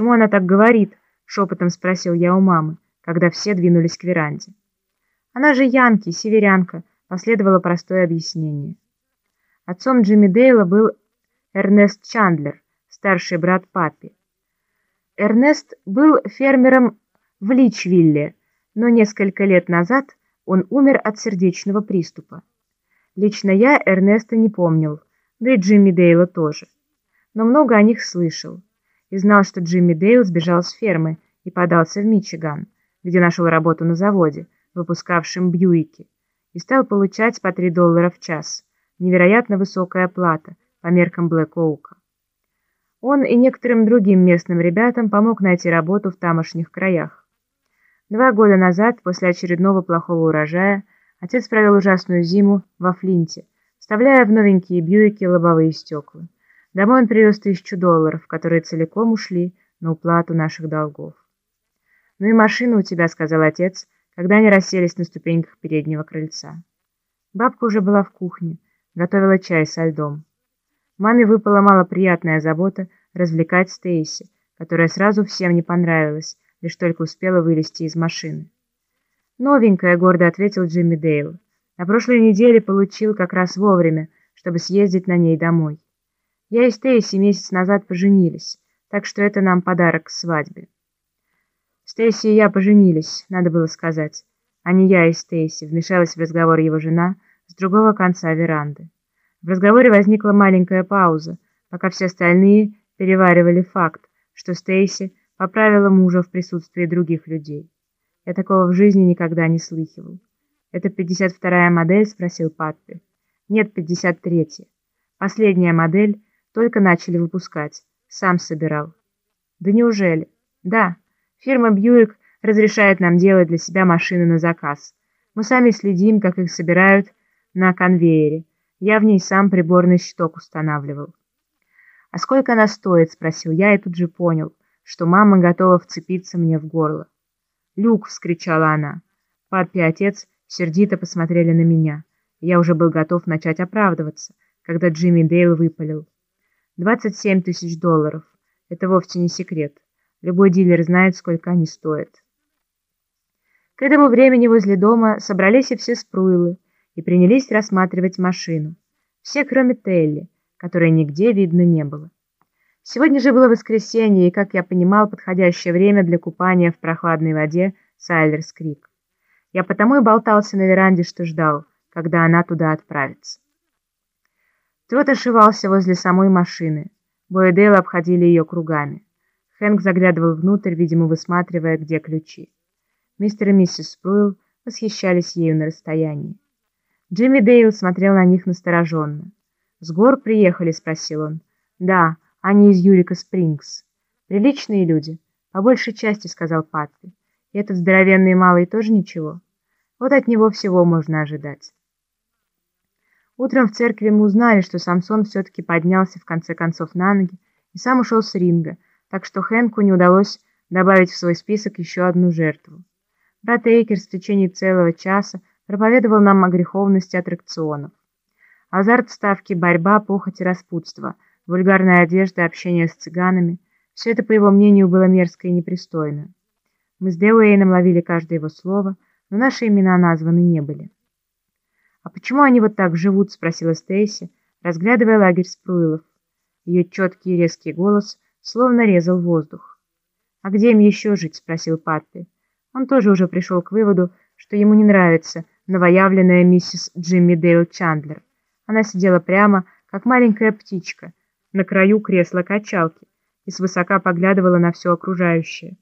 «Почему она так говорит?» — шепотом спросил я у мамы, когда все двинулись к веранде. «Она же Янки, северянка», — последовало простое объяснение. Отцом Джимми Дейла был Эрнест Чандлер, старший брат папи. Эрнест был фермером в Личвилле, но несколько лет назад он умер от сердечного приступа. Лично я Эрнеста не помнил, да и Джимми Дейла тоже. Но много о них слышал и знал, что Джимми Дейл сбежал с фермы и подался в Мичиган, где нашел работу на заводе, выпускавшем Бьюики, и стал получать по 3 доллара в час, невероятно высокая плата по меркам Блэк Оука. Он и некоторым другим местным ребятам помог найти работу в тамошних краях. Два года назад, после очередного плохого урожая, отец провел ужасную зиму во Флинте, вставляя в новенькие Бьюики лобовые стекла. Домой он привез тысячу долларов, которые целиком ушли на уплату наших долгов. «Ну и машина у тебя», — сказал отец, когда они расселись на ступеньках переднего крыльца. Бабка уже была в кухне, готовила чай со льдом. Маме выпала малоприятная забота развлекать Стейси, которая сразу всем не понравилась, лишь только успела вылезти из машины. «Новенькая», — гордо ответил Джимми Дейл. «На прошлой неделе получил как раз вовремя, чтобы съездить на ней домой». Я и Стейси месяц назад поженились, так что это нам подарок к свадьбе. Стейси и я поженились, надо было сказать, а не я и Стейси, вмешалась в разговор его жена с другого конца веранды. В разговоре возникла маленькая пауза, пока все остальные переваривали факт, что Стейси поправила мужа в присутствии других людей. Я такого в жизни никогда не слыхивал. «Это 52-я модель?» — спросил Паппи. «Нет, 53-я. Последняя модель — только начали выпускать. Сам собирал. Да неужели? Да. Фирма Бьюик разрешает нам делать для себя машины на заказ. Мы сами следим, как их собирают на конвейере. Я в ней сам приборный щиток устанавливал. «А сколько она стоит?» — спросил я и тут же понял, что мама готова вцепиться мне в горло. «Люк!» — вскричала она. Папа и отец сердито посмотрели на меня. Я уже был готов начать оправдываться, когда Джимми Дейл выпалил. 27 тысяч долларов. Это вовсе не секрет. Любой дилер знает, сколько они стоят. К этому времени возле дома собрались и все спруилы и принялись рассматривать машину. Все, кроме Телли, которой нигде видно не было. Сегодня же было воскресенье, и, как я понимал, подходящее время для купания в прохладной воде Сайлерс-Крик. Я потому и болтался на веранде, что ждал, когда она туда отправится. Трот ошивался возле самой машины. И обходили ее кругами. Хэнк заглядывал внутрь, видимо, высматривая, где ключи. Мистер и миссис Спруил восхищались ею на расстоянии. Джимми Дейл смотрел на них настороженно. «С гор приехали?» — спросил он. «Да, они из Юрика Спрингс. Приличные люди, по большей части», — сказал Патли. «И этот здоровенный малый тоже ничего. Вот от него всего можно ожидать». Утром в церкви мы узнали, что Самсон все-таки поднялся в конце концов на ноги и сам ушел с ринга, так что Хэнку не удалось добавить в свой список еще одну жертву. Брат Эйкерс в течение целого часа проповедовал нам о греховности аттракционов. Азарт ставки, борьба, похоть и распутство, вульгарная одежда, общение с цыганами – все это, по его мнению, было мерзко и непристойно. Мы с Деуэйном ловили каждое его слово, но наши имена названы не были. «А почему они вот так живут?» — спросила Стейси, разглядывая лагерь Спруилов. Ее четкий и резкий голос словно резал воздух. «А где им еще жить?» — спросил Патти. Он тоже уже пришел к выводу, что ему не нравится новоявленная миссис Джимми Дейл Чандлер. Она сидела прямо, как маленькая птичка, на краю кресла-качалки и свысока поглядывала на все окружающее.